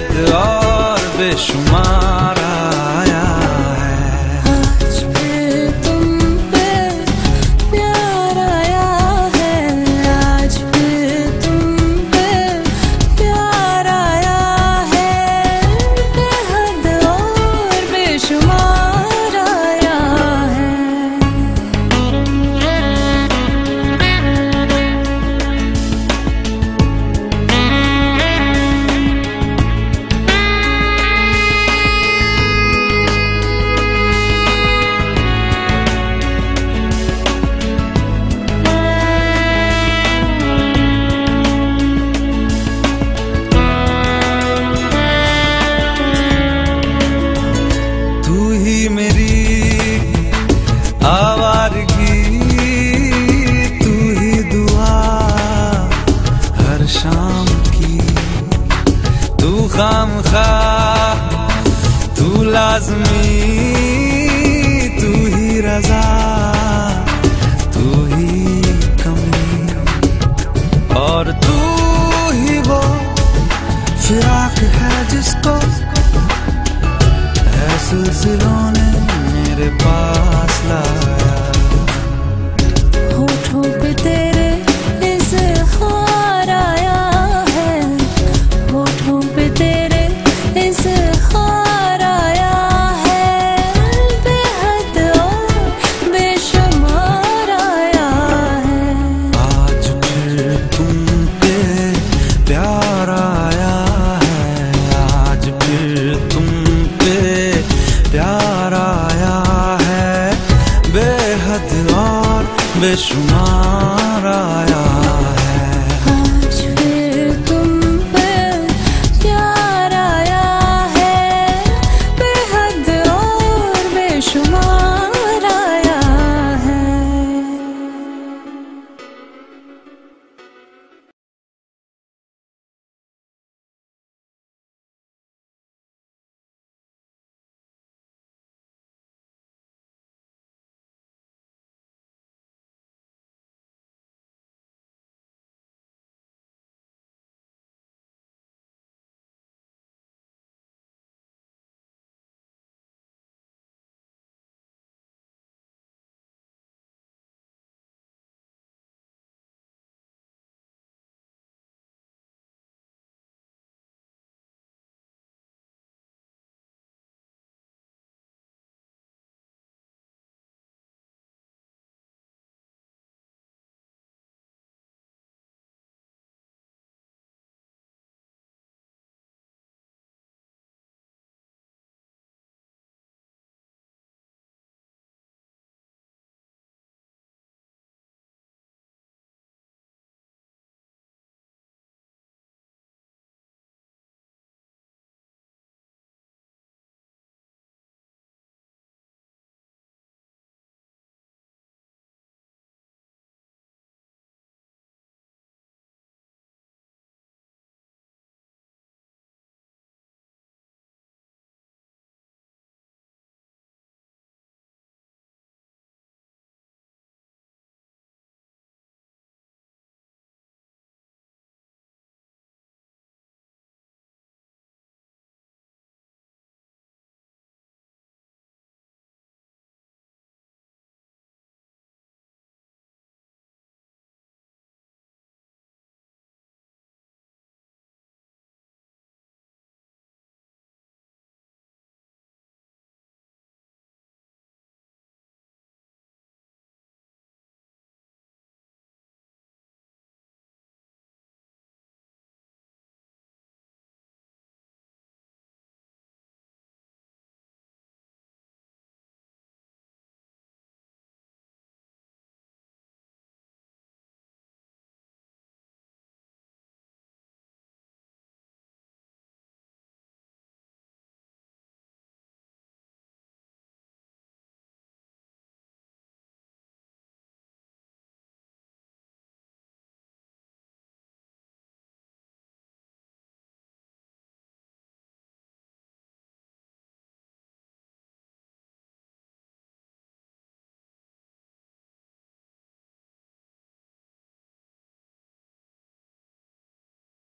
बेहद और बेशुमार खाम खा तू लाजमी तू ही रजा तू ही कमी और तू ही वो फिराक है जिसको है सिलसिलों बेशुमार आया